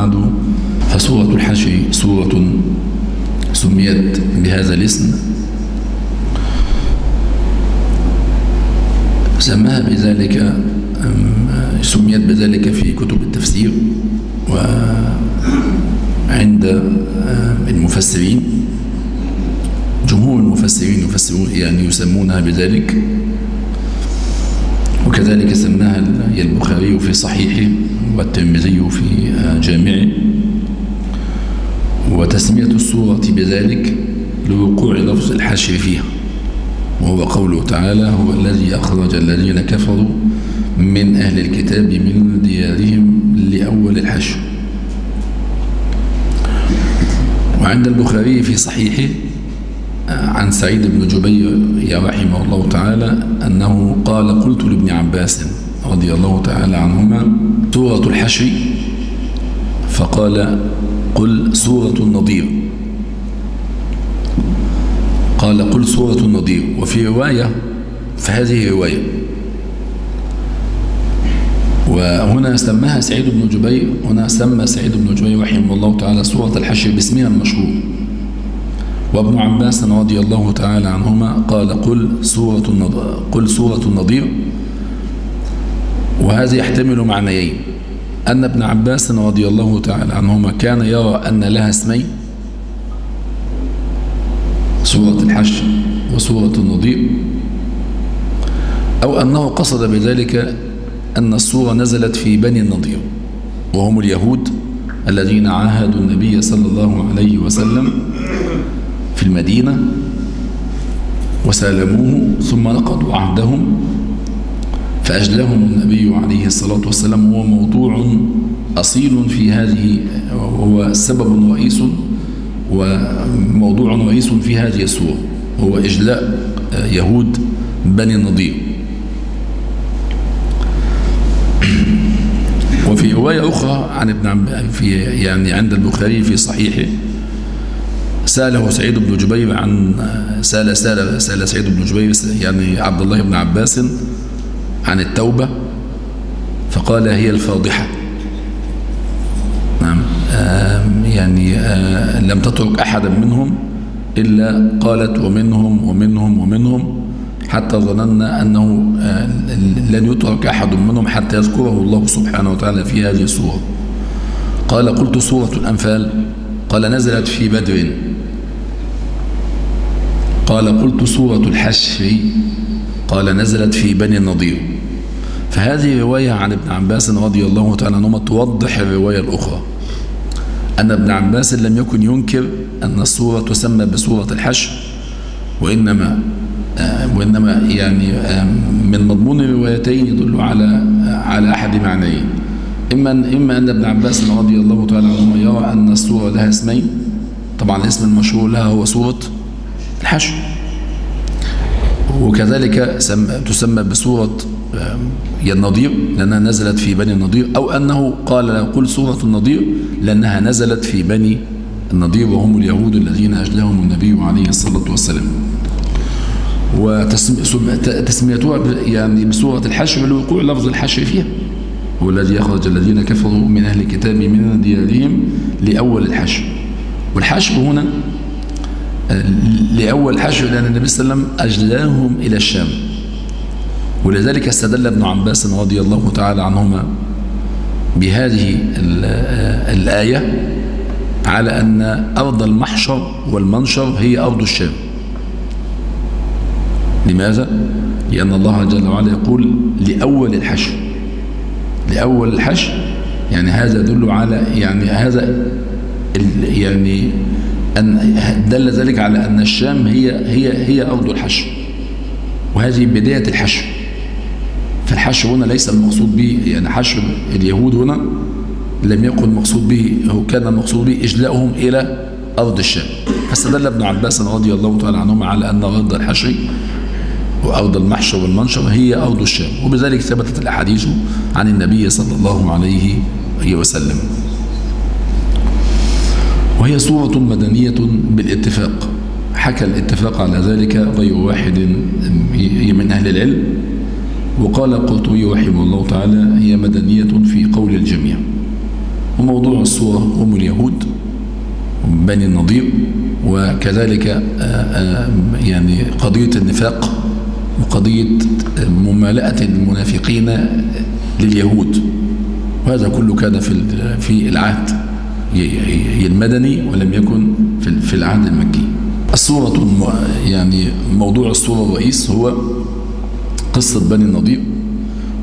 بعد فسورة الحشر سورة سميت بهذا الاسم. سماها بذلك سميت بذلك في كتب التفسير وعند المفسرين. جمهور المفسرين يفسرون يعني يسمونها بذلك. وكذلك سماها البخاري في صحيحه والترمذي في جامعه وتسمية السورة بذلك لوقوع لفظ الحشر فيها. وهو قوله تعالى هو الذي أخرج الذين كفروا من أهل الكتاب من ديارهم لأول الحشر وعند البخاري في صحيحه عن سعيد بن جبير رحمه الله تعالى أنه قال قلت لابن عباس رضي الله تعالى عنهما سورة الحشر فقال قل سورة النضير. قال قل سورة النضير. وفي رواية فهذه رواية وهنا سماها سعيد بن جبير هنا سمى سعيد بن جبير رحمه الله تعالى سورة الحشر باسمها المشهور. وابن عباس رضي الله تعالى عنهما قال قل سورة النضير قل سورة النضير. وهذا يحتمل معنيين. أن ابن عباس رضي الله تعالى عنهما كان يرى أن لها اسمين سورة الحشر وسورة النضير أو أنه قصد بذلك أن السورة نزلت في بني النضير وهم اليهود الذين عاهدوا النبي صلى الله عليه وسلم في المدينة وسالموه ثم نقضوا عهدهم فأجلهم النبي عليه الصلاة والسلام هو موضوع أصيل في هذه وهو سبب رئيس وموضوع رئيس في هذه السورة هو إجلاء يهود بني النضير. وفي رواية أخرى عن ابن عم في يعني عند البخاري في صحيحه سأله سعيد بن جبير عن سأل سأل سأل سعيد بن جبير يعني عبد الله بن عباس عن التوبة فقال هي الفاضحة. نعم. يعني لم تترك أحدا منهم إلا قالت ومنهم ومنهم ومنهم حتى ظننا أنه لن يترك أحد منهم حتى يذكره الله سبحانه وتعالى في هذه السورة قال قلت سورة الأنفال. قال نزلت في بدر. قال قلت سورة الحشر. قال نزلت في بني النضير. فهذه رواية عن ابن عباس رضي الله تعالى عنهما توضح الرواية الأخرى. أن ابن عباس لم يكن ينكر أن السورة تسمى بسورة الحشر وإنما وإنما يعني من مضمون الروايتين يدل على على أحد معنيين. إما إما أن ابن عباس رضي الله تعالى عنهما يرى أن السورة لها اسمين طبعا الاسم المشهور لها هو سورة الحشر. وكذلك تسمى بسورة النضير لأنها نزلت في بني النضير أو أنه قال قل سورة النضير لأنها نزلت في بني النضير وهم اليهود الذين أجلهم النبي عليه الصلاة والسلام. وتسميتها يعني بسورة الحشر لوقوع لفظ الحشر فيها. هو الذي يخرج الذين كفروا من أهل الكتاب من ديارهم لأول الحشر. والحشر هنا لأول حشر لأن النبي صلى الله عليه وسلم أجلاهم إلى الشام. ولذلك استدل ابن عباس رضي الله تعالى عنهما بهذه الآية على أن أرض المحشر والمنشر هي أرض الشام. لماذا؟ لأن الله جل وعلا يقول لأول الحشر. لأول الحشر يعني هذا يدل على يعني هذا يعني أن دل ذلك على أن الشام هي هي هي أرض الحشر. وهذه بداية الحشر. فالحشر هنا ليس المقصود به يعني حشر اليهود هنا لم يكن مقصود به هو كان المقصود به إجلاؤهم إلى أرض الشام. فاستدل ابن عباس رضي الله تعالى عنهما على أن أرض الحشر وأرض المحشر والمنشر هي أرض الشام. وبذلك ثبتت الأحاديث عن النبي صلى الله عليه وسلم. وهي صورة مدنية بالاتفاق. حكى الاتفاق على ذلك غير واحد من أهل العلم. وقال القرطبي رحمه الله تعالى هي مدنية في قول الجميع. وموضوع الصورة هم اليهود بني النضير وكذلك آه، آه، يعني قضية النفاق وقضية ممالأة المنافقين لليهود. وهذا كله كان في في العهد. المدني ولم يكن في العهد المكي. الصورة يعني موضوع الصورة الرئيس هو قصة بني النضير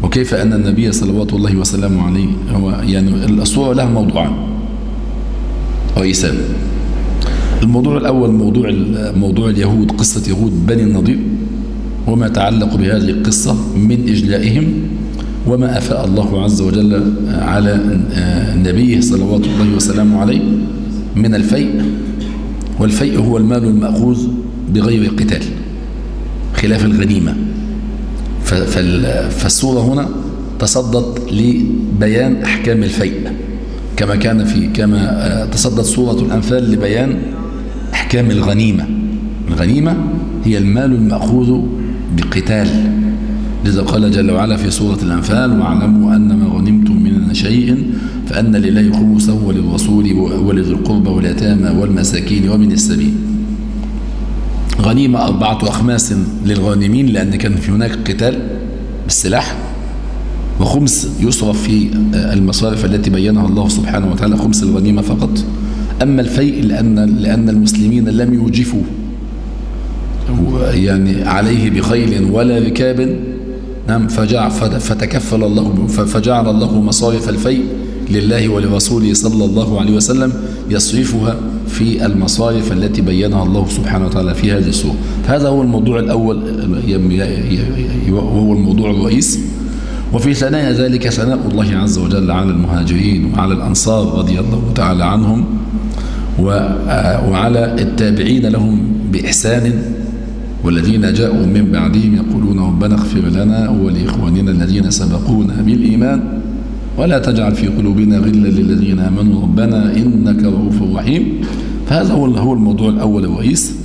وكيف أن النبي صلوات الله وسلامه عليه هو يعني الصورة لها موضوعان. رئيسان الموضوع الأول موضوع موضوع اليهود قصة يهود بني النضير وما يتعلق بهذه القصة من إجلائهم وما أفاء الله عز وجل على نبيه صلوات الله وسلامه عليه من الفيء. والفيء هو المال المأخوذ بغير قتال خلاف الغنيمة. فالصورة هنا تصدت لبيان أحكام الفيء. كما كان في كما تصدت سورة الأنفال لبيان أحكام الغنيمة. الغنيمة هي المال المأخوذ بقتال. لذا قال جل وعلا في سورة الأنفال واعلموا أن ما غنمتم من شيء فأن لله خمسه وللرسول ولذي القربى واليتامى والمساكين ومن السبيل. غنيمة أربعة أخماس للغانمين لأن كان في هناك قتال بالسلاح. وخمس يصرف في المصارف التي بينها الله سبحانه وتعالى خمس الغنيمة فقط. أما الفيء لأن, لأن المسلمين لم يوجفوا. يعني عليه بخيل ولا ركاب. نعم فجع فتكفل الله فجعل الله مصارف الفيء لله ولرسوله صلى الله عليه وسلم يصرفها. في المصارف التي بينها الله سبحانه وتعالى في هذه السورة هذا هو الموضوع الأول وهو الموضوع الرئيس. وفي ثنايا ذلك ثناء الله عز وجل على المهاجرين وعلى الأنصار رضي الله تعالى عنهم وعلى التابعين لهم بإحسان. والذين جاءوا من بعدهم يقولون ربنا اغفر لنا ولإخواننا الذين سبقونا بالإيمان. ولا تجعل في قلوبنا غلا للذين آمنوا. ربنا إنك رؤوف رحيم. فهذا هو هو الموضوع الأول الرئيس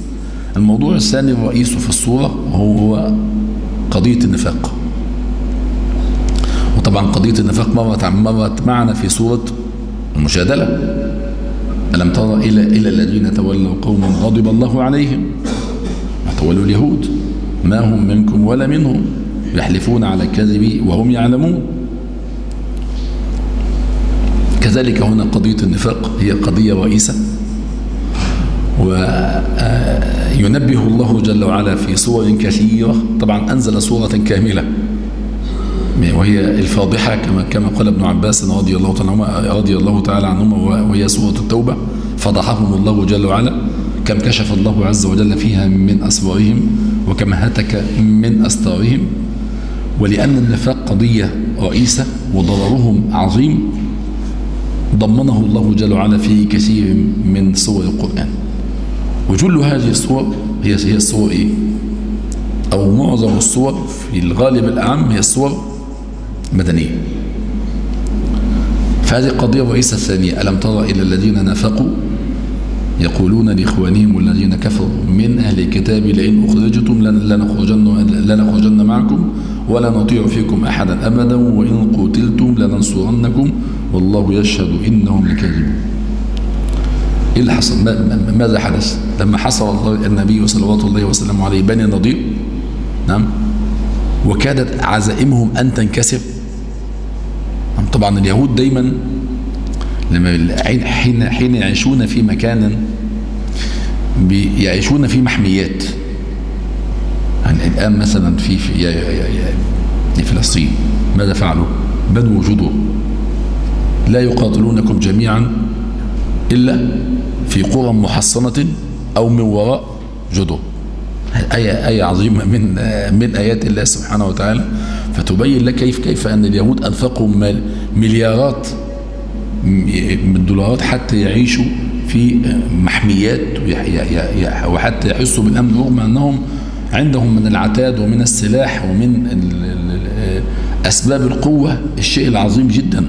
الموضوع الثاني الرئيس في الصورة هو قضية النفاق. وطبعا قضية النفاق مرت مرت معنا في سورة المجادلة ألم ترى إلى إلى الذين تولوا قوما غضب الله عليهم. تولوا اليهود. ما هم منكم ولا منهم. يحلفون على الكذب وهم يعلمون. كذلك هنا قضية النفاق هي قضية رئيسة. وينبه الله جل وعلا في صور كثيرة. طبعا أنزل صورة كاملة. وهي الفاضحة كما كما قال ابن عباس رضي الله تعالى رضي الله تعالى عنهما وهي سورة التوبة. فضحهم الله جل وعلا كم كشف الله عز وجل فيها من أسوارهم وكم هتك من أستارهم. ولأن النفاق قضية رئيسة وضررهم عظيم ضمنه الله جل وعلا في كثير من صور القرآن. وجل هذه الصور هي هي الصور إيه؟ أو معظم الصور في الغالب الأعم هي الصور مدنية فهذه القضية الرئيسة الثانية. ألم ترى إلى الذين نافقوا يقولون لإخوانهم الذين كفروا من أهل الكتاب لئن أخرجتم لنخرجن, لنخرجن معكم ولا نطيع فيكم أحدا أبدا وإن قتلتم لننصرنكم. والله يشهد إنهم لكاذبون. إيه اللي حصل؟ ماذا حدث؟ لما حصل الله النبي صلوات الله وسلم عليه بني النضير نعم وكادت عزائمهم أن تنكسر. طبعا اليهود دايما لما حين حين يعيشون في مكان يعيشون في محميات. يعني الآن مثلا في في, في فلسطين ماذا فعلوا؟ بنوا جدر لا يقاتلونكم جميعا إلا في قرى محصنة أو من وراء جدر آية, آية عظيمة من من آيات الله سبحانه وتعالى. فتبين لك كيف كيف أن اليهود أنفقوا مليارات من الدولارات حتى يعيشوا في محميات وحتى يحسوا بالأمن رغم أنهم عندهم من العتاد ومن السلاح ومن أسباب القوة الشيء العظيم جدا.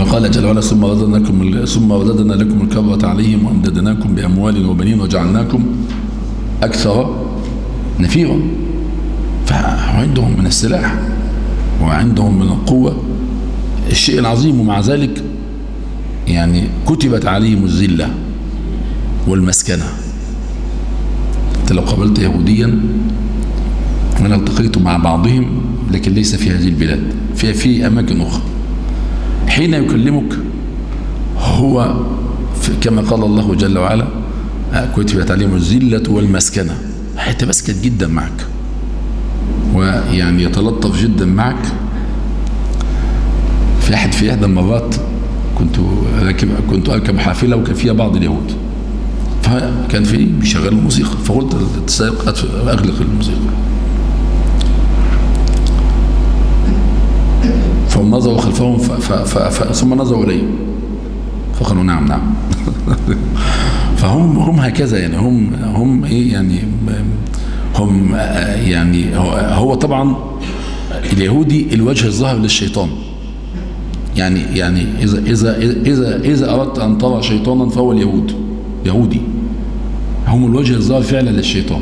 وقال جل وعلا ثم رددناكم ثم رددنا لكم الكرة عليهم وأمددناكم بأموال وبنين وجعلناكم أكثر نفيرا. فعندهم من السلاح وعندهم من القوة الشيء العظيم ومع ذلك يعني كتبت عليهم الذلة والمسكنة. انت لو قابلت يهوديا أنا التقيت مع بعضهم لكن ليس في هذه البلاد. في في أماكن أخرى. حين يكلمك هو كما قال الله جل وعلا كتبت عليهم الذلة والمسكنة. هيتمسكن جدا معك ويعني يتلطف جدا معك. في أحد في احدى المرات كنت راكب كنت أركب حافلة وكان فيها بعض اليهود. فكان في بيشغل الموسيقى. فقلت للسائق أغلق الموسيقى. فهم نظروا خلفهم ثم نظروا إلي. فقالوا نعم نعم. فهم هم هكذا يعني. هم هم إيه يعني هم يعني هو طبعا اليهودي الوجه الظاهر للشيطان. يعني يعني إذا إذا إذا إذا أردت أن ترى شيطانا فهو اليهود يهودي. هم الوجه الظاهر فعلا للشيطان.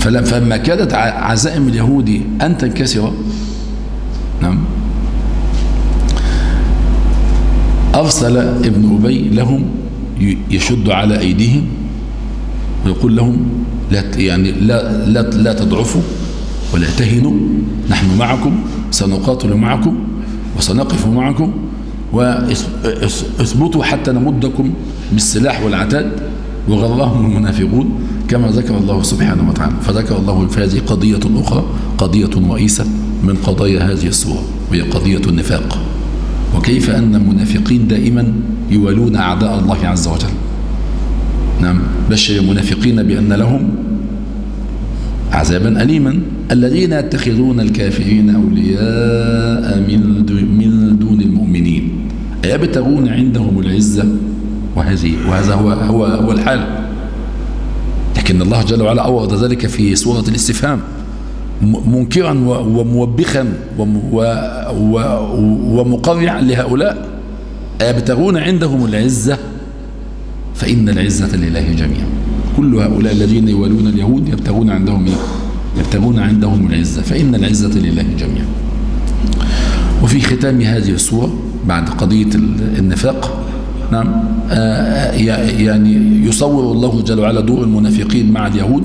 فلما كادت عزائم اليهودي أن تنكسر نعم أرسل ابن أبي لهم يشد على أيديهم ويقول لهم لا يعني لا لا لا تضعفوا ولا تهنوا نحن معكم سنقاتل معكم وسنقف معكم واثبتوا حتى نمدكم بالسلاح والعتاد. وغرهم المنافقون كما ذكر الله سبحانه وتعالى. فذكر الله هذه قضية أخرى قضية رئيسة من قضايا هذه السورة وهي قضية النفاق. وكيف أن المنافقين دائما يوالون أعداء الله عز وجل؟ نعم بشر المنافقين بأن لهم عذابا أليما. الذين يتخذون الكافرين أولياء من دون المؤمنين أيبتغون عندهم العزة؟ وهذه وهذا هو هو هو الحال. لكن الله جل وعلا أورد ذلك في سورة الاستفهام. منكرا وموبخا ومقرعا لهؤلاء. أيبتغون عندهم العزة؟ فإن العزة لله جميعا. كل هؤلاء الذين يوالون اليهود يبتغون عندهم إيه؟ يبتغون عندهم العزة. فإن العزة لله جميعا. وفي ختام هذه السورة بعد قضية النفاق نعم. آه يعني يصور الله جل وعلا دور المنافقين مع اليهود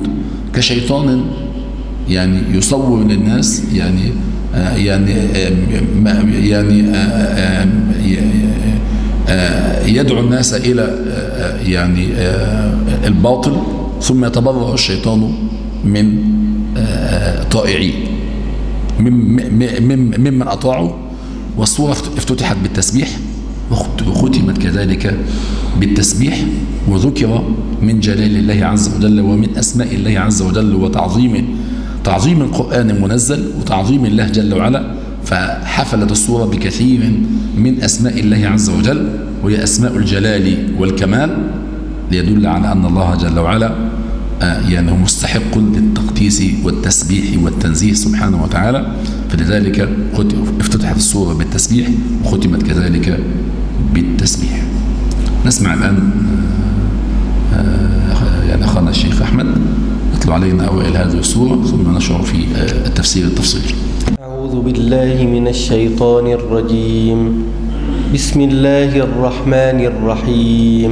كشيطان يعني يصور للناس يعني آه يعني آه يعني يدعو الناس إلى يعني الباطل ثم يتبرأ الشيطان من طائعين ممن أطاعوا والصورة افتتحت بالتسبيح. وختمت كذلك بالتسبيح وذكر من جلال الله عز وجل ومن أسماء الله عز وجل وتعظيمه تعظيم القرآن المنزل وتعظيم الله جل وعلا فحفلت الصورة بكثير من أسماء الله عز وجل وهي أسماء الجلال والكمال ليدل على أن الله جل وعلا يعني مستحق للتقديس والتسبيح والتنزيه سبحانه وتعالى. فلذلك افتتحت الصورة بالتسبيح وختمت كذلك بالتسبيح. نسمع الآن يعني أخانا الشيخ أحمد يطلع علينا أوائل هذه الصورة ثم نشعر في التفسير التفصيلي أعوذ بالله من الشيطان الرجيم. بسم الله الرحمن الرحيم.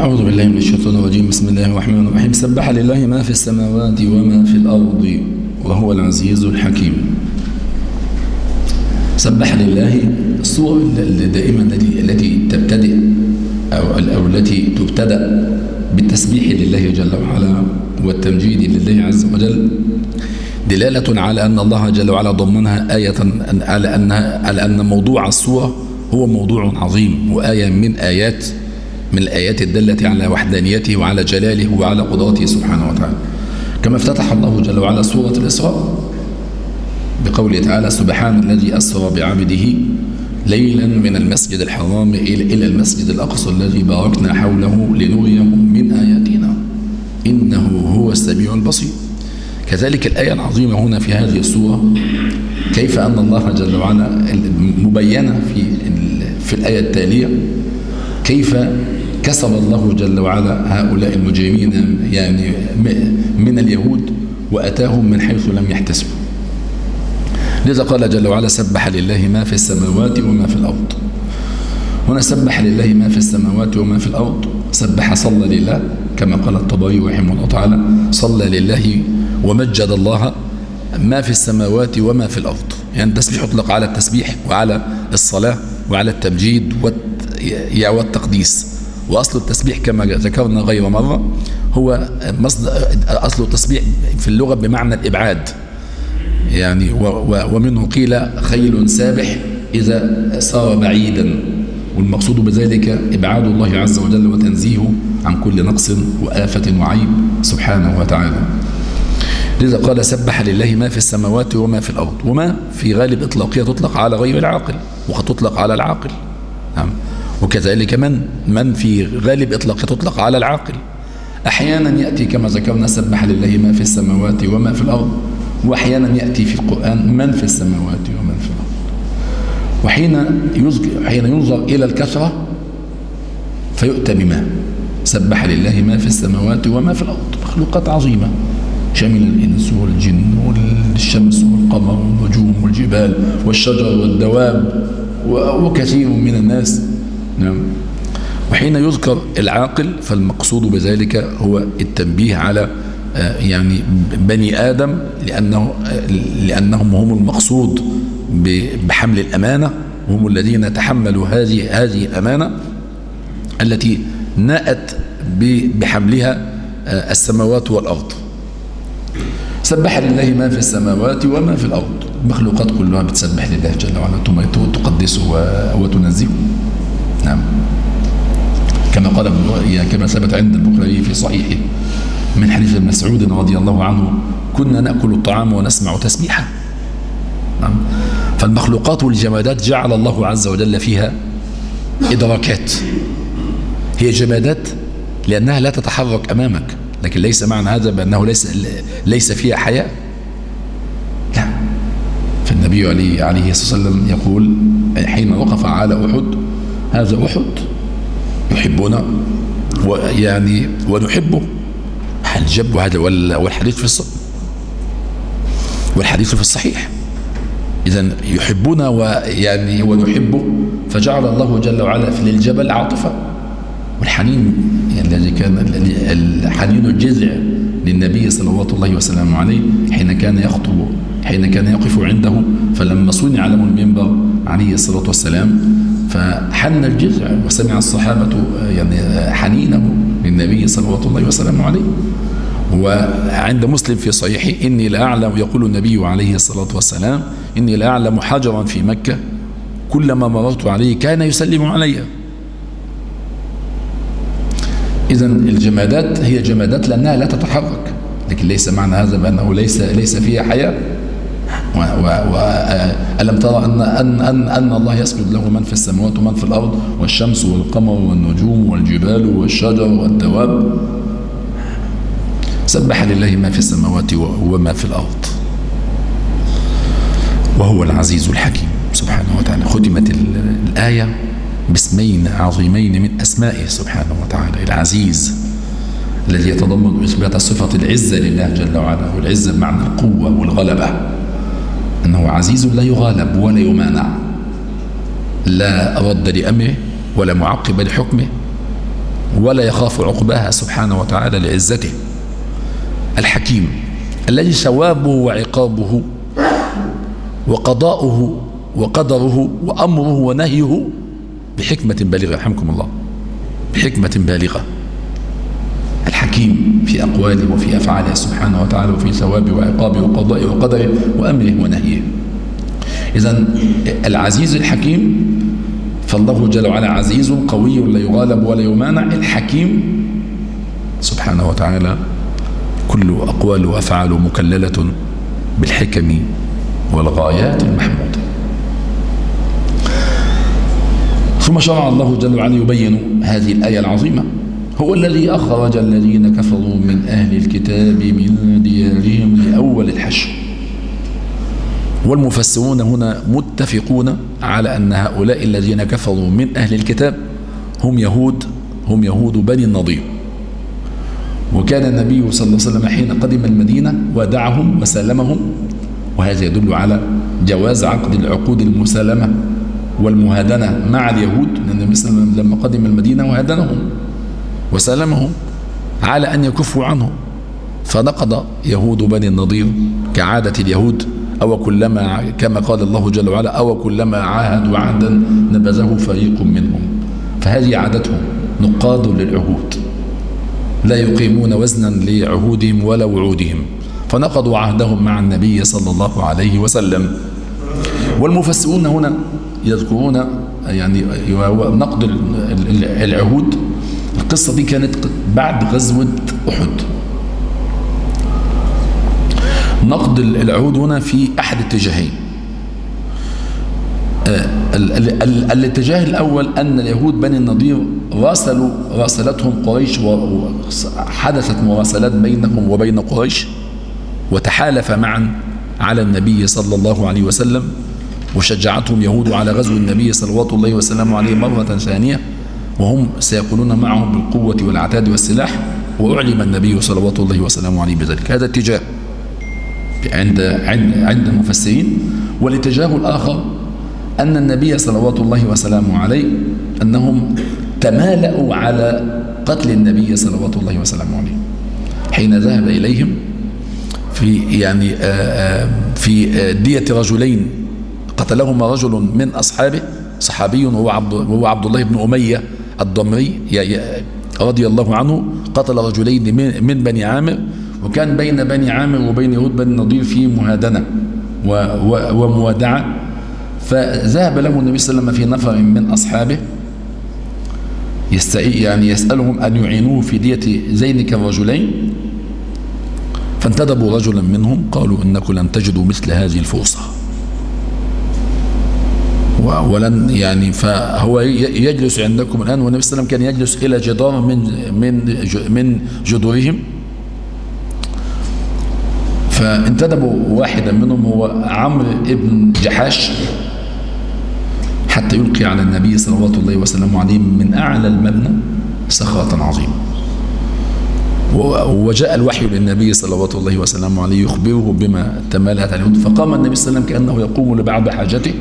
أعوذ بالله من الشيطان الرجيم. بسم الله الرحمن الرحيم. سبح لله ما في السماوات وما في الأرض وهو العزيز الحكيم. سبح لله الصور دائما التي تبتدئ أو, أو التي تبتدأ بالتسبيح لله جل وعلا والتمجيد لله عز وجل. دلالة على أن الله جل وعلا ضمنها آية على أن على أن موضوع الصورة هو موضوع عظيم وآية من آيات من الآيات الدالة على وحدانيته وعلى جلاله وعلى قدرته سبحانه وتعالى. كما افتتح الله جل وعلا سورة الإسراء بقوله تعالى سبحان الذي أسرى بعبده ليلا من المسجد الحرام إلى المسجد الأقصى الذي باركنا حوله لنريه من آياتنا. إنه هو السميع البصير. كذلك الآية العظيمة هنا في هذه السورة كيف أن الله جل وعلا مبينة في في الآية التالية كيف كسب الله جل وعلا هؤلاء المجرمين يعني من اليهود وأتاهم من حيث لم يحتسبوا. لذا قال جل وعلا سبح لله ما في السماوات وما في الأرض. هنا سبح لله ما في السماوات وما في الأرض. سبح صلى لله كما قال الطبري رحمه الله تعالى صلى لله ومجد الله ما في السماوات وما في الأرض. يعني التسبيح يطلق على التسبيح وعلى الصلاة وعلى التمجيد والتقديس. وأصل التسبيح كما ذكرنا غير مرة هو مصدر أصل التسبيح في اللغة بمعنى الإبعاد. يعني ومنه قيل خيل سابح إذا صار بعيدا والمقصود بذلك إبعاد الله عز وجل وتنزيهه عن كل نقص وآفة وعيب سبحانه وتعالى. لذا قال سبح لله ما في السماوات وما في الأرض وما في غالب إطلاقية تطلق على غير العاقل وقد تطلق على العاقل. نعم. وكذلك من من في غالب إطلاقية تطلق على العاقل. أحيانا يأتي كما ذكرنا سبح لله ما في السماوات وما في الأرض وأحيانا يأتي في القرآن من في السماوات ومن في الأرض. وحين حين ينظر إلى الكثرة فيؤتى بما سبح لله ما في السماوات وما في الأرض. مخلوقات عظيمة. شمل الإنس والجن والشمس والقمر والنجوم والجبال والشجر والدواب وكثير من الناس. نعم. وحين يذكر العاقل فالمقصود بذلك هو التنبيه على يعني بني آدم لأنه لأنهم هم المقصود بحمل الأمانة وهم الذين تحملوا هذه هذه الأمانة التي نأت بحملها السماوات والأرض. سبح لله ما في السماوات وما في الأرض. المخلوقات كلها بتسبح لله جل وعلا تقدسه وتنزهه. نعم. كما قال كما ثبت عند البخاري في صحيحه من حديث ابن مسعود رضي الله عنه كنا نأكل الطعام ونسمع تسبيحا نعم. فالمخلوقات والجمادات جعل الله عز وجل فيها إدراكات. هي جمادات لأنها لا تتحرك أمامك لكن ليس معنى هذا بأنه ليس, ليس فيها حياة لا فالنبي عليه, عليه الصلاة والسلام يقول حين وقف على أحد هذا أحد يحبنا ويعني ونحبه. الجب هذا والحديث في الصدق والحديث في الصحيح. إذا يحبنا ويعني ونحبه. فجعل الله جل وعلا في للجبل عاطفة. والحنين الذي كان الحنين الجذع للنبي صلوات الله وسلامه عليه حين كان يخطب حين كان يقف عنده. فلما صنع له المنبر عليه الصلاة والسلام فحن الجذع وسمع الصحابة يعني حنينة للنبي صلوات الله وسلامه عليه. وعند مسلم في صحيحه إني لأعلم يقول النبي عليه الصلاة والسلام إني لأعلم حجرا في مكة كلما مررت عليه كان يسلم علي. إذا الجمادات هي جمادات لأنها لا تتحرك لكن ليس معنى هذا بأنه ليس ليس فيها حياة. وألم ترى أن, أن, أن, أن الله يسجد له من في السماوات ومن في الأرض والشمس والقمر والنجوم والجبال والشجر والدواب؟ سبح لله ما في السماوات وما في الأرض. وهو العزيز الحكيم. سبحانه وتعالى. ختمت الآية باسمين عظيمين من أسمائه سبحانه وتعالى. العزيز الذي يتضمن إثبات صفة العزة لله جل وعلا والعزة بمعنى القوة والغلبة. أنه عزيز لا يغالب ولا يمانع. لا رد لأمره ولا معقب لحكمه ولا يخاف عقباها سبحانه وتعالى لعزته. الحكيم الذي ثوابه وعقابه وقضاؤه وقدره وأمره ونهيه بحكمة بالغة. رحمكم الله. بحكمة بالغة. الحكيم في أقواله وفي أفعاله سبحانه وتعالى وفي ثوابه وعقابه وقضائه وقدره وأمره ونهيه. إذا العزيز الحكيم فالله جل وعلا عزيز قوي لا يغالب ولا يمانع الحكيم سبحانه وتعالى كل أقوال وأفعال مكللة بالحكم والغايات المحمودة. ثم شرع الله جل وعلا يبين هذه الآية العظيمة. هو الذي أخرج الذين كفروا من أهل الكتاب من ديارهم لأول الحشر. والمفسرون هنا متفقون على أن هؤلاء الذين كفروا من أهل الكتاب هم يهود هم يهود بني النضير. وكان النبي صلى الله عليه وسلم حين قدم المدينة ودعهم وسلمهم وهذا يدل على جواز عقد العقود المسالمة والمهادنة مع اليهود لأن النبي صلى الله عليه وسلم لما قدم المدينة وهدنهم وسلمهم على أن يكفوا عنه فنقض يهود بني النضير كعادة اليهود أو كلما كما قال الله جل وعلا أو كلما عاهدوا عهدا نبذه فريق منهم. فهذه عادتهم نقاد للعهود. لا يقيمون وزنا لعهودهم ولا وعودهم. فنقضوا عهدهم مع النبي صلى الله عليه وسلم. والمفسرون هنا يذكرون يعني نقض العهود القصة دي كانت بعد غزوة أحد. نقض العهود هنا في أحد اتجاهين. الاتجاه الأول أن اليهود بني النضير راسلوا راسلتهم قريش وحدثت مراسلات بينهم وبين قريش وتحالف معا على النبي صلى الله عليه وسلم وشجعتهم يهود على غزو النبي صلوات الله وسلامه عليه مرة ثانية. وهم سيكونون معهم بالقوة والعتاد والسلاح وأعلم النبي صلوات الله وسلامه عليه بذلك. هذا اتجاه عند عند المفسرين. والاتجاه الآخر أن النبي صلوات الله وسلامه عليه أنهم تمالأوا على قتل النبي صلوات الله وسلامه عليه. حين ذهب إليهم في يعني في دية رجلين قتلهما رجل من أصحابه صحابي وهو عبد, وهو عبد الله بن أمية الضمري رضي الله عنه قتل رجلين من بني عامر وكان بين بني عامر وبين يهود بني النضير في مهادنة وموادعة. فذهب له النبي صلى الله عليه وسلم في نفر من أصحابه يعني يسألهم أن يعينوه في دية ذينك الرجلين. فانتدبوا رجلا منهم قالوا إنكم لن تجدوا مثل هذه الفرصة. ولن يعني فهو يجلس عندكم الآن والنبي صلى الله عليه وسلم كان يجلس إلى جدار من من من جدورهم. فانتدبوا واحدا منهم هو عمرو ابن جحاش حتى يلقي على النبي صلوات الله وسلامه عليه من أعلى المبنى سخاطا عظيما. وجاء الوحي للنبي صلوات الله وسلامه عليه يخبره بما تمالت عليه. فقام النبي صلى الله عليه وسلم كأنه يقوم لبعض حاجته.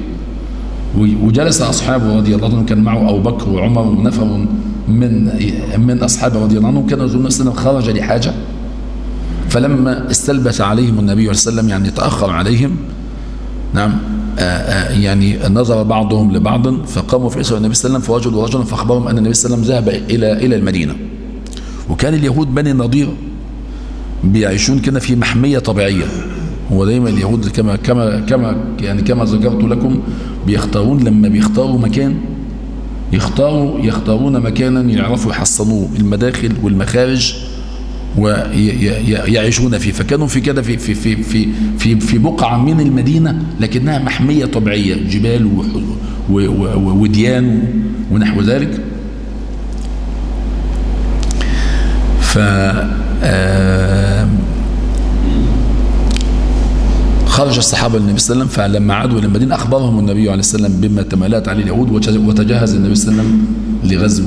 وجلس أصحابه رضي الله عنهم كان معه أبو بكر وعمر ونفر من من أصحابه رضي الله عنهم كان رسول الله صلى الله عليه وسلم خرج لحاجة. فلما استلبس عليهم النبي صلى الله عليه وسلم يعني تأخر عليهم نعم آآ آآ يعني نظر بعضهم لبعض فقاموا في اسر النبي صلى الله عليه وسلم فرجلوا رجلا فأخبرهم أن النبي صلى الله عليه وسلم ذهب إلى إلى المدينة. وكان اليهود بني النضير بيعيشون كده في محمية طبيعية. هو دايما اليهود كما كما كما يعني كما ذكرت لكم بيختارون لما بيختاروا مكان يختاروا يختارون مكانا يعرفوا يحصنوه المداخل والمخارج ويعيشون فيه. فكانوا في كده في في في في في في بقعة من المدينة لكنها محمية طبيعية جبال وديان ونحو ذلك. ف خرج الصحابة للنبي صلى الله عليه وسلم فلما عادوا إلى المدينة أخبرهم النبي عليه السلام بما تمالات عليه اليهود وتجهز النبي صلى الله عليه وسلم لغزو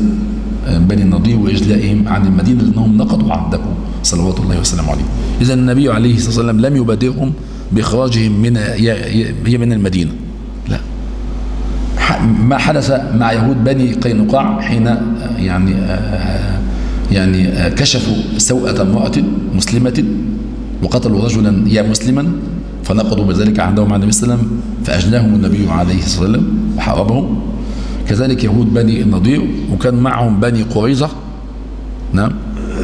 بني النضير وإجلائهم عن المدينة لأنهم نقضوا عهدهم صلوات الله وسلامه عليه. إذا النبي عليه الصلاة والسلام لم يبادرهم بإخراجهم من هي من المدينة. لا. ما حدث مع يهود بني قينقاع حين يعني يعني كشفوا سوءة امرأة مسلمة وقتلوا رجلا يا مسلما فنقضوا بذلك عهدهم مع النبي صلى الله عليه وسلم فأجلاهم النبي عليه الصلاة والسلام وحاربهم. كذلك يهود بني النضير وكان معهم بني قريظة نعم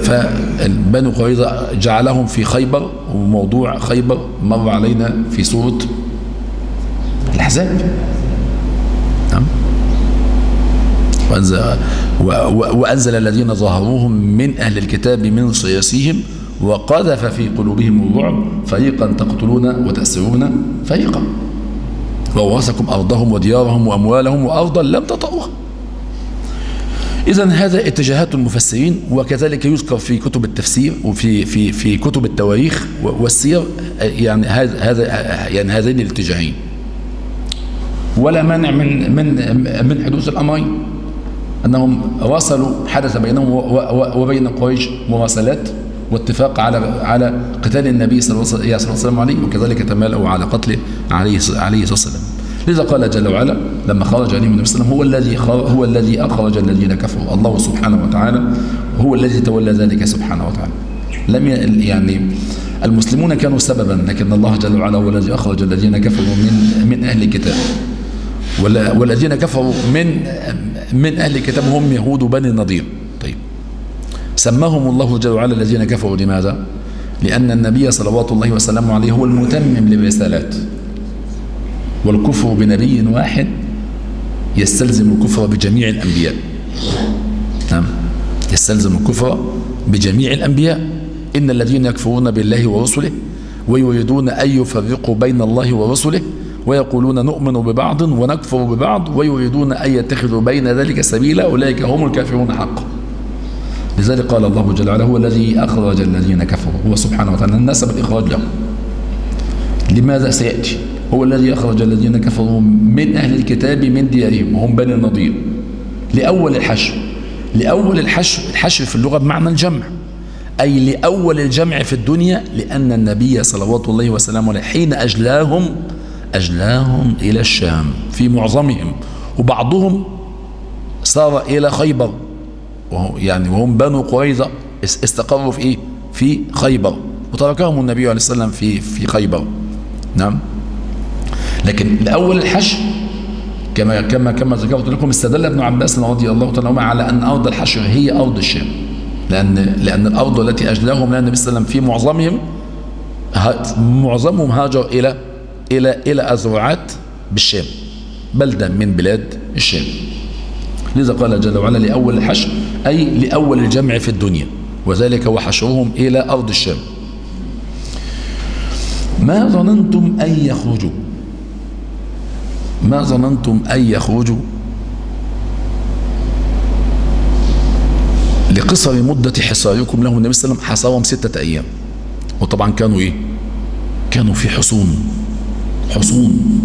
فبني قريظة جعلهم في خيبر وموضوع خيبر مر علينا في سورة الأحزاب. نعم. وأنزل, وأنزل الذين ظهروهم من أهل الكتاب من صياصيهم وقذف في قلوبهم الرعب فريقا تقتلون وتأسرون فريقا. وورثكم أرضهم وديارهم وأموالهم وأرضا لم تطئوها. إذا هذا اتجاهات المفسرين وكذلك يذكر في كتب التفسير وفي في في كتب التواريخ والسير يعني هذا هذا يعني هذين الاتجاهين. ولا مانع من من من حدوث الأمرين. أنهم راسلوا حدث بينهم وبين قريش مراسلات واتفاق على على قتال النبي صلى الله عليه وسلم عليه وكذلك تمالؤوا على قتله عليه عليه الصلاه والسلام لذا قال جل وعلا لما خرج عليهم النبي صلى الله عليه وسلم هو الذي هو الذي أخرج الذين كفروا. الله سبحانه وتعالى هو الذي تولى ذلك سبحانه وتعالى. لم يعني المسلمون كانوا سببا لكن الله جل وعلا هو الذي أخرج الذين كفروا من من أهل الكتاب. والذين كفروا من من أهل الكتاب هم يهود بني النضير. سماهم الله جل وعلا الذين كفروا. لماذا؟ لأن النبي صلوات الله وسلامه عليه هو المتمم للرسالات. والكفر بنبي واحد يستلزم الكفر بجميع الأنبياء. نعم. يستلزم الكفر بجميع الأنبياء. إن الذين يكفرون بالله ورسله ويريدون أن يفرقوا بين الله ورسله ويقولون نؤمن ببعض ونكفر ببعض ويريدون أن يتخذوا بين ذلك سبيلا أولئك هم الكافرون حقا. لذلك قال الله جل وعلا هو الذي أخرج الذين كفروا. هو سبحانه وتعالى نسب الإخراج لهم. لماذا سيأتي؟ هو الذي أخرج الذين كفروا من أهل الكتاب من ديارهم وهم بني النضير. لأول الحشر لأول الحشر الحشر في اللغة بمعنى الجمع. أي لأول الجمع في الدنيا لأن النبي صلوات الله وسلامه عليه حين أجلاهم أجلاهم إلى الشام في معظمهم وبعضهم صار إلى خيبر. يعني وهم بنو قريظة استقروا في إيه؟ في خيبر. وتركهم النبي عليه الصلاة والسلام في في خيبر. نعم. لكن لأول الحشر كما كما كما ذكرت لكم استدل ابن عباس رضي الله تعالى عنه على أن أرض الحشر هي أرض الشام. لأن لأن الأرض التي أجلاهم لها النبي صلى الله عليه وسلم في معظمهم معظمهم هاجر إلى إلى إلى أزرعات بالشام. بلدة من بلاد الشام. لذا قال جل وعلا لأول الحشر أي لأول الجمع في الدنيا وذلك وحشرهم إلى أرض الشام. ما ظننتم أن يخرجوا؟ ما ظننتم أن يخرجوا؟ لقصر مدة حصاركم لهم النبي صلى الله عليه وسلم حصارهم ستة أيام. وطبعا كانوا إيه؟ كانوا في حصون حصون.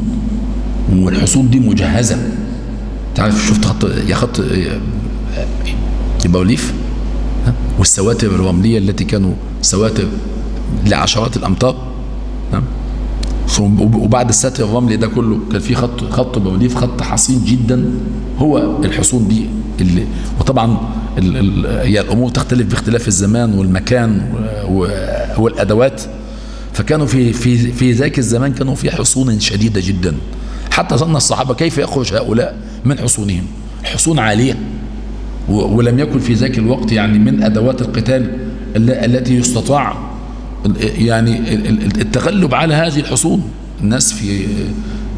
والحصون دي مجهزة. تعرف شفت خط يا خط بارليف والسواتر الرملية التي كانوا سواتر لعشرات الأمتار وبعد الساتر الرملي ده كله كان في خط خط بارليف خط حصين جدا هو الحصون دي اللي وطبعا هي الأمور تختلف باختلاف الزمان والمكان والأدوات. فكانوا في في في ذاك الزمان كانوا في حصون شديدة جدا. حتى ظن الصحابة كيف يخرج هؤلاء من حصونهم؟ حصون عالية. ولم يكن في ذاك الوقت يعني من أدوات القتال التي يستطاع يعني التغلب على هذه الحصون. الناس في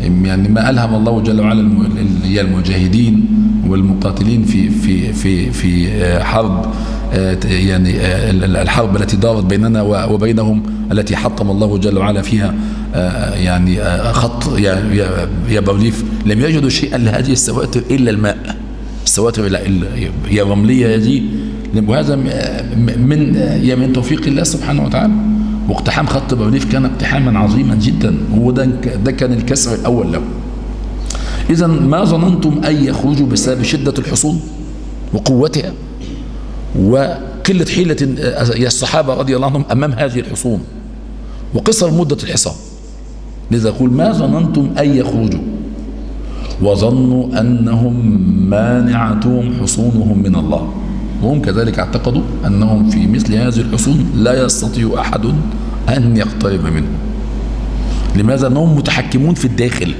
يعني ما ألهم الله جل وعلا هي المجاهدين والمقاتلين في في في في حرب يعني الحرب التي دارت بيننا وبينهم التي حطم الله جل وعلا فيها يعني خط يا بارليف. لم يجدوا شيئا لهذه السواتر إلا الماء. السواتر هي رملية دي. وهذا من من توفيق الله سبحانه وتعالى. واقتحام خط بارليف كان اقتحاما عظيما جدا. وهو ده كان الكسر الأول له. اذا ما ظننتم أن يخرجوا بسبب شدة الحصون وقوتها وقلة حيلة الصحابة رضي الله عنهم أمام هذه الحصون وقصر مدة الحصار لذا يقول ما ظننتم أن يخرجوا وظنوا أنهم مانعتهم حصونهم من الله. وهم كذلك اعتقدوا أنهم في مثل هذه الحصون لا يستطيع أحد أن يقترب منه لماذا؟ أنهم متحكمون في الداخل.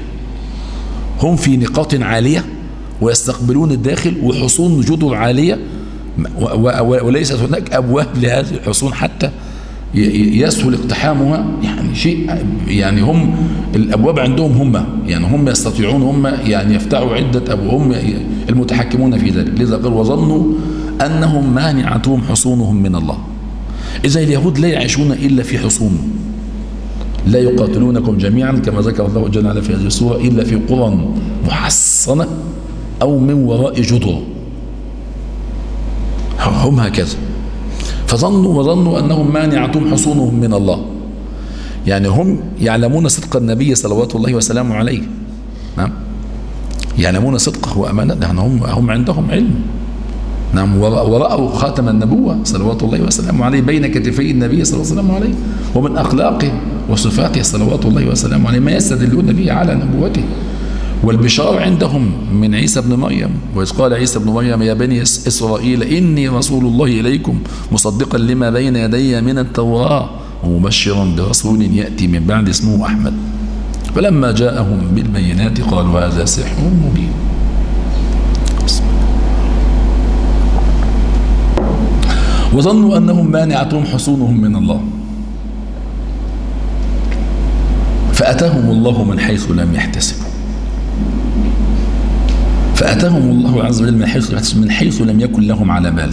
هم في نقاط عالية ويستقبلون الداخل وحصون جدر عالية وليست هناك أبواب لهذه الحصون حتى يسهل اقتحامها يعني شيء يعني هم الأبواب عندهم هم يعني هم يستطيعون هم يعني يفتحوا عدة أبواب هم المتحكمون في ذلك. لذا قال وظنوا أنهم مانعتهم حصونهم من الله. إذا اليهود لا يعيشون إلا في حصون. لا يقاتلونكم جميعا كما ذكر الله جل وعلا في هذه السورة إلا في قرى محصنة أو من وراء جدر هم هكذا. فظنوا وظنوا أنهم مانعتهم حصونهم من الله. يعني هم يعلمون صدق النبي صلوات الله وسلامه عليه. نعم. يعلمون صدقه وأمانته يعني هم, هم عندهم علم. نعم. ورأوا خاتم النبوة صلوات الله وسلامه عليه بين كتفي النبي صلى الله عليه وسلم عليه ومن أخلاقه وصفاته صلوات الله وسلامه عليه ما يستدلون به على نبوته. والبشار عندهم من عيسى بن مريم. وإذ قال عيسى بن مريم يا بني إسرائيل إني رسول الله إليكم مصدقا لما بين يدي من التوراة ومبشرا برسول يأتي من بعد اسمه أحمد. فلما جاءهم بالبينات قالوا هذا سحر مبين. وظنوا أنهم مانعتهم حصونهم من الله. فأتاهم الله من حيث لم يحتسبوا. فأتاهم الله عز وجل من حيث من حيث لم يكن لهم على بال.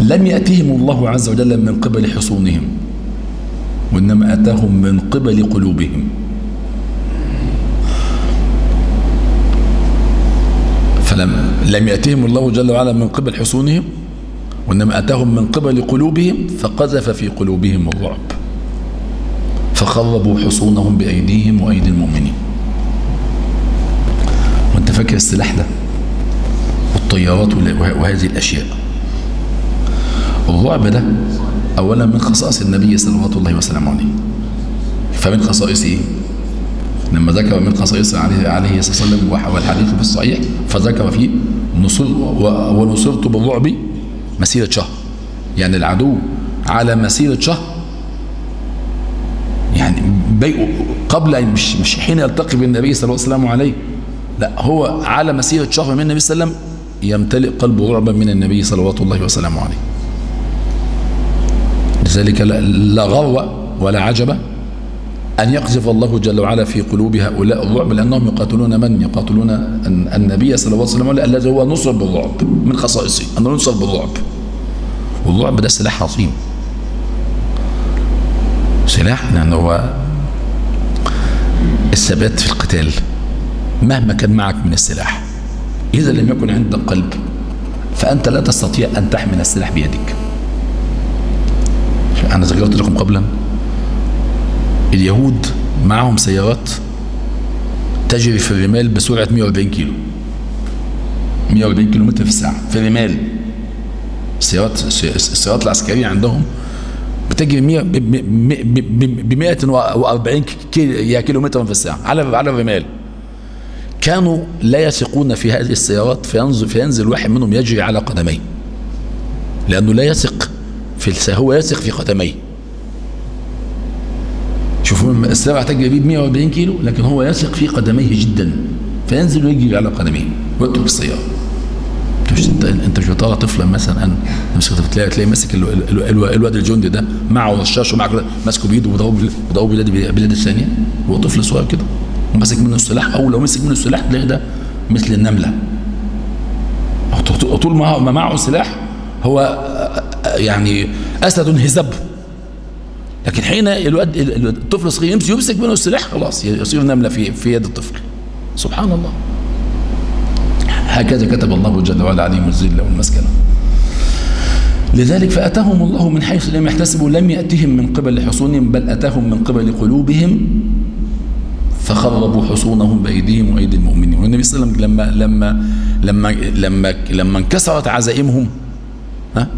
لم يأتهم الله عز وجل من قبل حصونهم وإنما أتاهم من قبل قلوبهم. فلم لم يأتهم الله جل وعلا من قبل حصونهم وإنما أتاهم من قبل قلوبهم فقذف في قلوبهم الرعب. فخربوا حصونهم بأيديهم وأيدي المؤمنين. فاكر السلاح ده؟ والطيارات وهذه الأشياء. الرعب ده أولا من خصائص النبي صلوات الله وسلامه عليه. فمن خصائصه إيه؟ لما ذكر من خصائصه عليه عليه الصلاة والسلام والحديث في الصحيح فذكر فيه نصر ونصرت بالرعب مسيرة شهر. يعني العدو على مسيرة شهر. يعني قبل مش مش حين يلتقي بالنبي صلى الله عليه وسلم عليه. لا هو على مسيرة شهر من النبي صلى الله عليه وسلم يمتلئ قلبه رعبا من النبي صلوات الله وسلامه عليه. لذلك لا غرو ولا عجب أن يقذف الله جل وعلا في قلوب هؤلاء الرعب لأنهم يقاتلون من؟ يقاتلون النبي صلى الله عليه وسلم الذي هو نصر بالرعب من خصائصه أنه نصر بالرعب. والرعب ده سلاح عظيم. سلاح لأنه هو الثبات في القتال. مهما كان معك من السلاح. إذا لم يكن عندك قلب فأنت لا تستطيع أن تحمل السلاح بيدك. أنا ذكرت لكم قبلا اليهود معهم سيارات تجري في الرمال بسرعة 140 كيلو. 140 كيلو متر في الساعة في الرمال. السيارات السيارات العسكرية عندهم بتجري 100 ب 140 كيلو متر في الساعة على على الرمال. كانوا لا يثقون في هذه السيارات فينزل, فينزل واحد منهم يجري على قدميه. لأنه لا يثق في هو يثق في قدميه. شوفوا السبعة تجري بيه 140 كيلو لكن هو يثق في قدميه جدا. فينزل ويجري على قدميه. ويترك السيارة انت انت مش بتطلع طفلا مثلا ان تلاقي تلاقي ماسك الواد الجندي ده معه رشاش ومعه ماسكه بإيده وضربه بلاد بلاد الثانية. هو طفل صغير كده. وماسك منه السلاح أو لو مسك منه السلاح تلاقي ده مثل النملة. طول ما معه سلاح هو يعني أسد هزب. لكن حين الطفل الصغير يمسك يمسك منه السلاح خلاص يصير نملة في في يد الطفل. سبحان الله. هكذا كتب الله جل وعلا عليهم الذل والمسكنة. لذلك فأتاهم الله من حيث لم يحتسبوا لم يأتهم من قبل حصونهم بل أتاهم من قبل قلوبهم فخربوا حصونهم بأيديهم وأيدي المؤمنين. والنبي صلى الله عليه وسلم لما لما لما لما انكسرت عزائمهم ها؟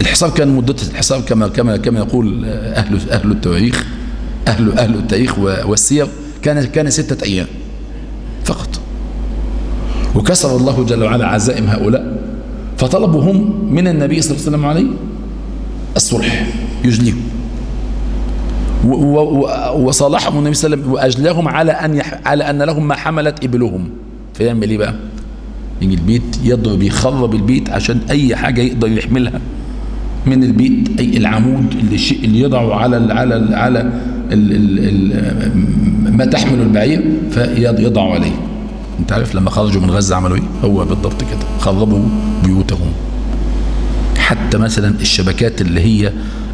الحصار كان مدته الحصار كما كما كما يقول أهل أهل التاريخ أهل أهل التاريخ والسير كان كان ستة أيام فقط. وكسر الله جل وعلا عزائم هؤلاء فطلبوا هم من النبي صلى الله عليه وسلم عليه الصلح يجليهم. وصالحهم النبي صلى الله عليه وسلم وأجلاهم على أن يح... على أن لهم ما حملت إبلهم. فيعمل إيه بقى؟ يجي البيت يضرب يخرب البيت عشان أي حاجة يقدر يحملها. من البيت أي العمود اللي الشيء اللي يضعه على ال على ال على ال ال ال ما تحمل البعير فيضعوا عليه. أنت عارف لما خرجوا من غزة عملوا إيه؟ هو بالضبط كده. خربوا بيوتهم. حتى مثلا الشبكات اللي هي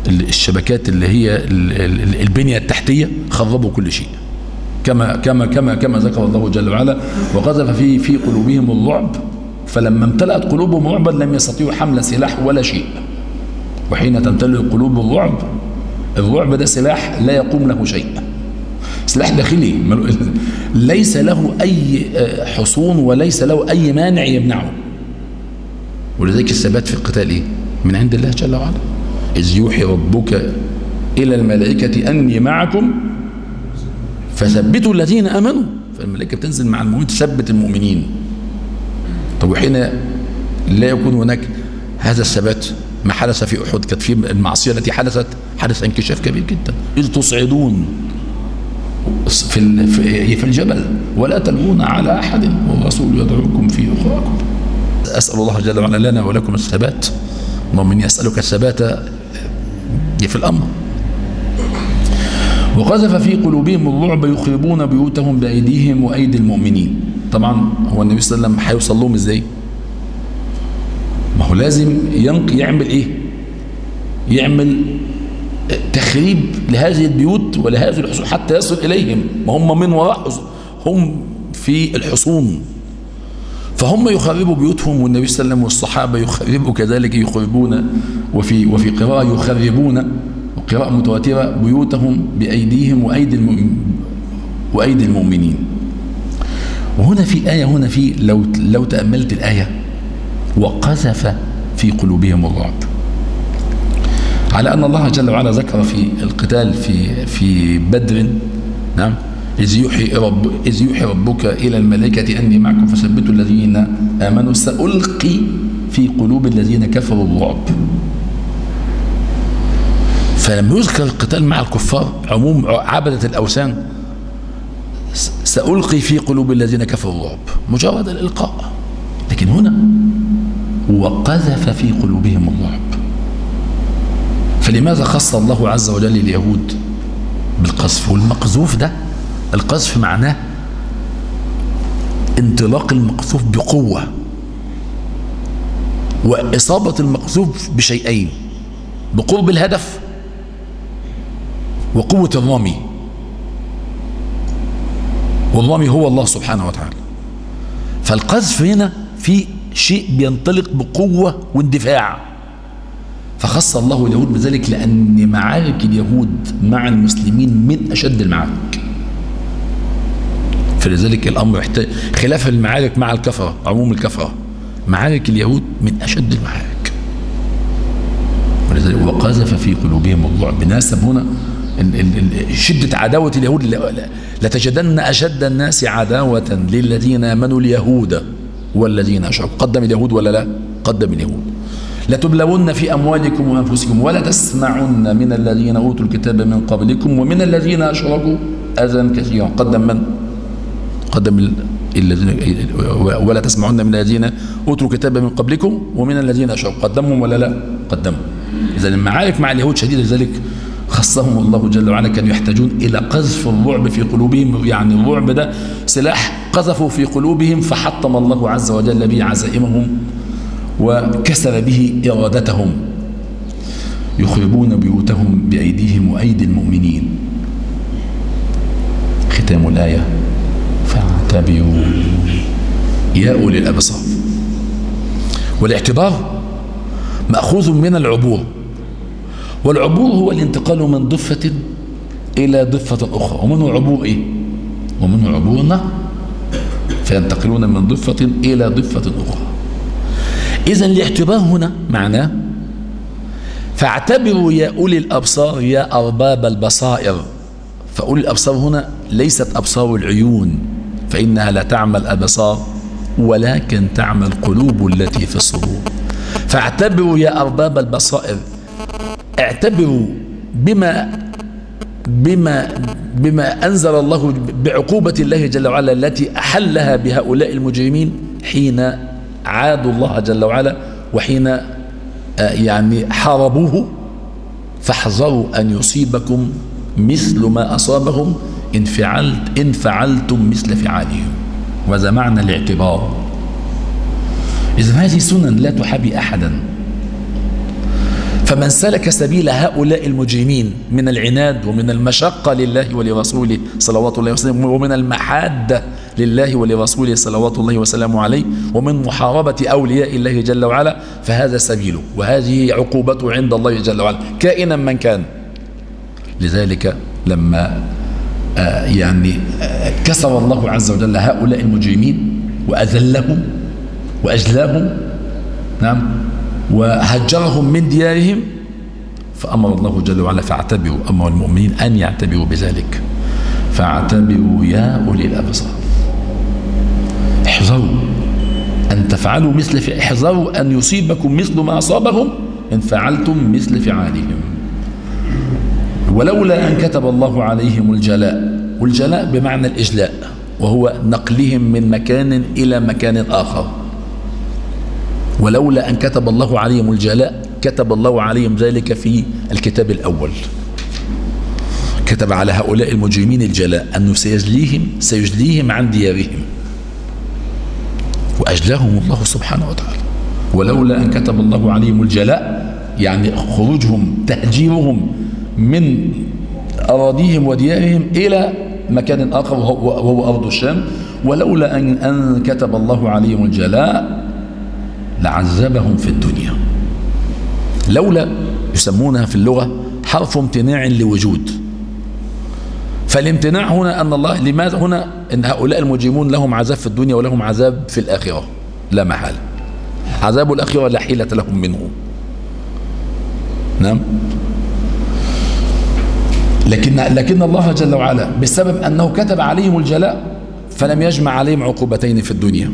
الشبكات اللي هي البنية التحتية خربوا كل شيء. كما كما كما كما ذكر الله جل وعلا وقذف في في قلوبهم الرعب فلما امتلأت قلوبهم رعبا لم يستطيعوا حمل سلاح ولا شيء. وحين تمتلئ القلوب الرعب الرعب ده سلاح لا يقوم له شيء. سلاح داخلي ليس له أي حصون وليس له أي مانع يمنعه. ولذلك الثبات في القتال إيه؟ من عند الله جل وعلا. إذ يوحي ربك إلى الملائكة أني معكم فثبتوا الذين آمنوا. فالملائكة بتنزل مع المؤمنين تثبت المؤمنين. طب وحين لا يكون هناك هذا الثبات؟ ما حدث في أحد؟ كانت في المعصية التي حدثت حدث انكشاف كبير جدا. إذ تصعدون في في الجبل ولا تلوون على أحد والرسول يدعوكم في أخراكم. أسأل الله جل وعلا لنا ولكم الثبات. ومن يسألك الثبات في الأمر. وقذف في قلوبهم الرعب يخربون بيوتهم بأيديهم وأيدي المؤمنين. طبعا هو النبي صلى الله عليه وسلم هيوصل لهم إزاي؟ ما هو لازم ينق يعمل إيه؟ يعمل تخريب لهذه البيوت ولهذه الحصون حتى يصل إليهم. ما هم من وراء هم في الحصون. فهم يخربوا بيوتهم والنبي صلى الله عليه وسلم والصحابة يخربوا كذلك يخربون وفي وفي قراءة يخربون قراءة متواترة بيوتهم بأيديهم وأيدي وأيدي المؤمنين. وهنا في آية هنا في لو لو تأملت الآية وقذف في قلوبهم الرعب. على أن الله جل وعلا ذكر في القتال في في بدر نعم إذ يوحي, رب إذ يوحي ربك إلى الملائكة أني معكم فثبتوا الذين آمنوا. سألقي في قلوب الذين كفروا الرعب. فلما يذكر القتال مع الكفار عموم عبدة الأوثان. سألقي في قلوب الذين كفروا الرعب مجرد الإلقاء. لكن هنا وقذف في قلوبهم الرعب. فلماذا خص الله عز وجل اليهود بالقذف؟ والمقذوف ده القذف معناه انطلاق المقذوف بقوة وإصابة المقذوف بشيئين بقرب الهدف وقوة الرمي والرمي هو الله سبحانه وتعالى. فالقذف هنا في شيء بينطلق بقوة واندفاع. فخص الله اليهود بذلك لأن معارك اليهود مع المسلمين من أشد المعارك. فلذلك الأمر يحتاج خلاف المعارك مع الكفرة عموم الكفرة. معارك اليهود من أشد المعارك. ولذلك وقذف في قلوبهم الرعب ناسب هنا شدة عداوة اليهود. لتجدن أشد الناس عداوة للذين آمنوا اليهود والذين أشركوا. قدم اليهود ولا لا؟ قدم اليهود. لتبلون في أموالكم وأنفسكم ولا تسمعن من الذين أوتوا الكتاب من قبلكم ومن الذين أشركوا أذى كثيرا. قدم من؟ قدم الذين ولا تسمعن من الذين أوتوا الكتاب من قبلكم ومن الذين أشركوا. قدمهم ولا لا؟ قدمهم إذا المعارك مع اليهود شديدة لذلك خصهم الله جل وعلا كانوا يحتاجون إلى قذف الرعب في قلوبهم يعني الرعب ده سلاح قذفوا في قلوبهم فحطم الله عز وجل به عزائمهم وكسر به إرادتهم. يخربون بيوتهم بأيديهم وأيدي المؤمنين. ختام الآية. فاعتبروا يا أولي الأبصار. والاعتبار مأخوذ من العبور. والعبور هو الانتقال من ضفة إلى ضفة أخرى. ومنه عبور إيه؟ ومنه عبور النهر فينتقلون من ضفة إلى ضفة أخرى. إذا الاعتبار هنا معناه فاعتبروا يا أولي الأبصار يا أرباب البصائر. فأولي الأبصار هنا ليست أبصار العيون. فإنها لا تعمى الأبصار ولكن تعمى القلوب التي في الصدور. فاعتبروا يا أرباب البصائر اعتبروا بما بما بما أنزل الله بعقوبة الله جل وعلا التي أحلها بهؤلاء المجرمين حين عادوا الله جل وعلا وحين يعني حاربوه. فاحذروا أن يصيبكم مثل ما أصابهم إن فعلت إن فعلتم مثل فعالهم. وهذا معنى الاعتبار. إذا هذه سنن لا تحابي أحدا. فمن سلك سبيل هؤلاء المجرمين من العناد ومن المشقة لله ولرسوله صلوات الله وسلامه ومن المحادة لله ولرسوله صلوات الله وسلامه عليه ومن محاربة أولياء الله جل وعلا فهذا سبيله وهذه عقوبته عند الله جل وعلا. كائنا من كان. لذلك لما يعني آه كسر الله عز وجل هؤلاء المجرمين وأذلهم وأجلاهم نعم وهجرهم من ديارهم فأمر الله جل وعلا فاعتبروا أمر المؤمنين أن يعتبروا بذلك. فاعتبروا يا أولي الأبصار. احذروا أن تفعلوا مثل احذروا أن يصيبكم مثل ما أصابهم إن فعلتم مثل فعالهم. ولولا أن كتب الله عليهم الجلاء والجلاء بمعنى الإجلاء وهو نقلهم من مكان إلى مكان آخر. ولولا أن كتب الله عليهم الجلاء كتب الله عليهم ذلك في الكتاب الأول. كتب على هؤلاء المجرمين الجلاء أنه سيجليهم سيجليهم عن ديارهم. وأجلاهم الله سبحانه وتعالى. ولولا أن كتب الله عليهم الجلاء يعني خروجهم تهجيرهم من أراضيهم وديارهم إلى مكان آخر وهو أرض الشام. ولولا أن, أن كتب الله عليهم الجلاء لعذبهم في الدنيا. لولا يسمونها في اللغة حرف امتناع لوجود. فالامتناع هنا أن الله لماذا هنا؟ أن هؤلاء المجرمون لهم عذاب في الدنيا ولهم عذاب في الآخرة. لا محالة عذاب الآخرة لا حيلة لهم منه. نعم؟ لكن لكن الله جل وعلا بسبب أنه كتب عليهم الجلاء فلم يجمع عليهم عقوبتين في الدنيا.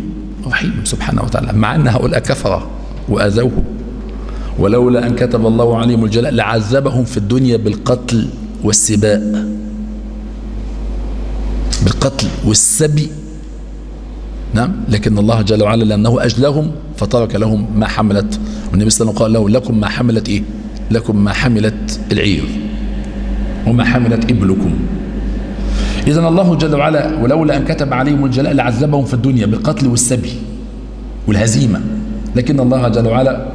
رحيم. سبحانه وتعالى. مع أن هؤلاء كفرة وأذوه. ولولا أن كتب الله عليهم الجلاء لعذبهم في الدنيا بالقتل والسباء. بالقتل والسبي. نعم. لكن الله جل وعلا لأنه أجلهم فترك لهم ما حملت. والنبي صلى الله عليه وسلم قال له لكم ما حملت إيه؟ لكم ما حملت العير. وما حملت إبلكم. إذا الله جل وعلا ولولا أن كتب عليهم الجلاء لعذبهم في الدنيا بالقتل والسبي والهزيمة. لكن الله جل وعلا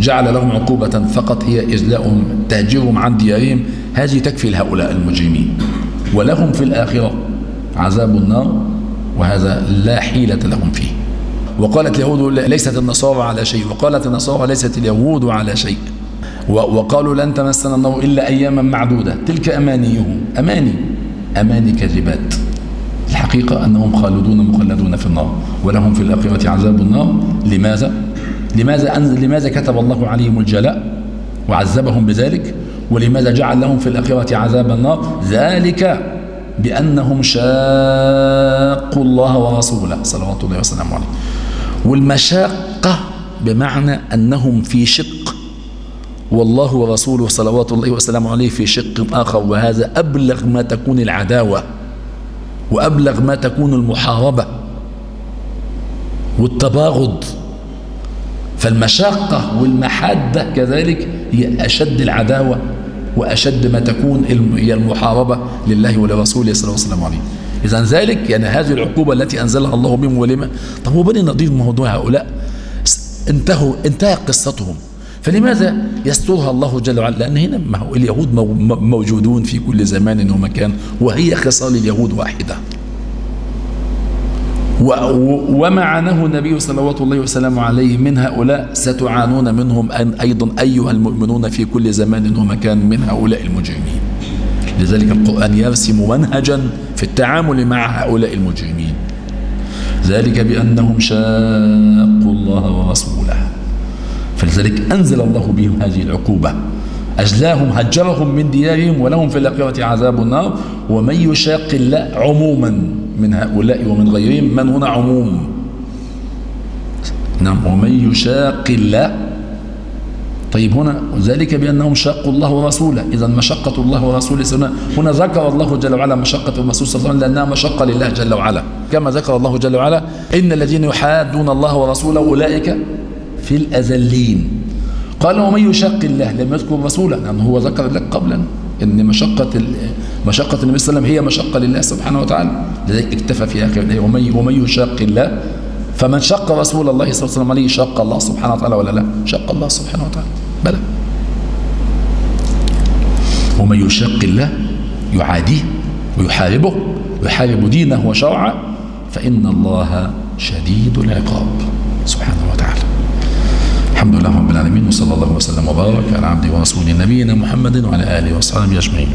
جعل لهم عقوبة فقط هي إجلاؤهم تهجيرهم عن ديارهم. هذه تكفي لهؤلاء المجرمين. ولهم في الآخرة عذاب النار وهذا لا حيلة لهم فيه. وقالت اليهود ليست النصارى على شيء. وقالت النصارى ليست اليهود على شيء. وقالوا لن تمسنا النار إلا أياما معدودة. تلك أمانيهم. أماني. أماني كذبات. الحقيقة أنهم خالدون مخلدون في النار. ولهم في الآخرة عذاب النار. لماذا؟ لماذا أنزل لماذا كتب الله عليهم الجلاء وعذبهم بذلك؟ ولماذا جعل لهم في الآخرة عذاب النار؟ ذلك بأنهم شاقوا الله ورسوله. صلوات الله وسلامه عليه. والمشاقة بمعنى أنهم في شق والله ورسوله صلوات الله وسلامه عليه في شق آخر وهذا أبلغ ما تكون العداوة وأبلغ ما تكون المحاربة والتباغض. فالمشاقة والمحادة كذلك هي أشد العداوة وأشد ما تكون هي المحاربة لله ولرسوله صلى الله عليه وسلم إذا ذلك يعني هذه العقوبة التي أنزلها الله بهم ولما طب هو بني نضير موضوع هؤلاء؟ انتهوا انتهى قصتهم. فلماذا يسترها الله جل وعلا؟ لأن هنا ما هو اليهود موجودون في كل زمان ومكان وهي خصال اليهود واحدة. وما عانه النبي صلوات الله وسلامه عليه من هؤلاء ستعانون منهم أيضا أيها المؤمنون في كل زمان ومكان من هؤلاء المجرمين. لذلك القرآن يرسم منهجا في التعامل مع هؤلاء المجرمين. ذلك بأنهم شاقوا الله ورسوله. فلذلك أنزل الله بهم هذه العقوبة. أجلاهم هجرهم من ديارهم ولهم في الآخرة عذاب النار. ومن يشاق الله عموما من هؤلاء ومن غيرهم من هنا عموم؟ نعم ومن يشاق الله. طيب هنا ذلك بأنهم شاقوا الله ورسوله. إذا مشقة الله ورسوله هنا, هنا ذكر الله جل وعلا مشقة الرسول صلى الله عليه وسلم لأنها مشقة لله جل وعلا. كما ذكر الله جل وعلا إن الذين يحادون الله ورسوله أولئك في الأذلين. قال ومن يشاق الله لم يذكر رسوله لأنه هو ذكر لك قبلا إن مشقة مشقة النبي صلى الله عليه وسلم هي مشقة لله سبحانه وتعالى. لذلك اكتفى في آخر الآية ومن ومن يشاق الله فمن شق رسول الله صلى الله عليه وسلم عليه شق الله سبحانه وتعالى ولا لا؟ شق الله سبحانه وتعالى. بلى. ومن يشاق الله يعاديه ويحاربه ويحارب دينه وشرعه فإن الله شديد العقاب. سبحانه الحمد لله رب العالمين وصلى الله وسلم وبارك على عبده ورسوله نبينا محمد وعلى آله وصحبه أجمعين.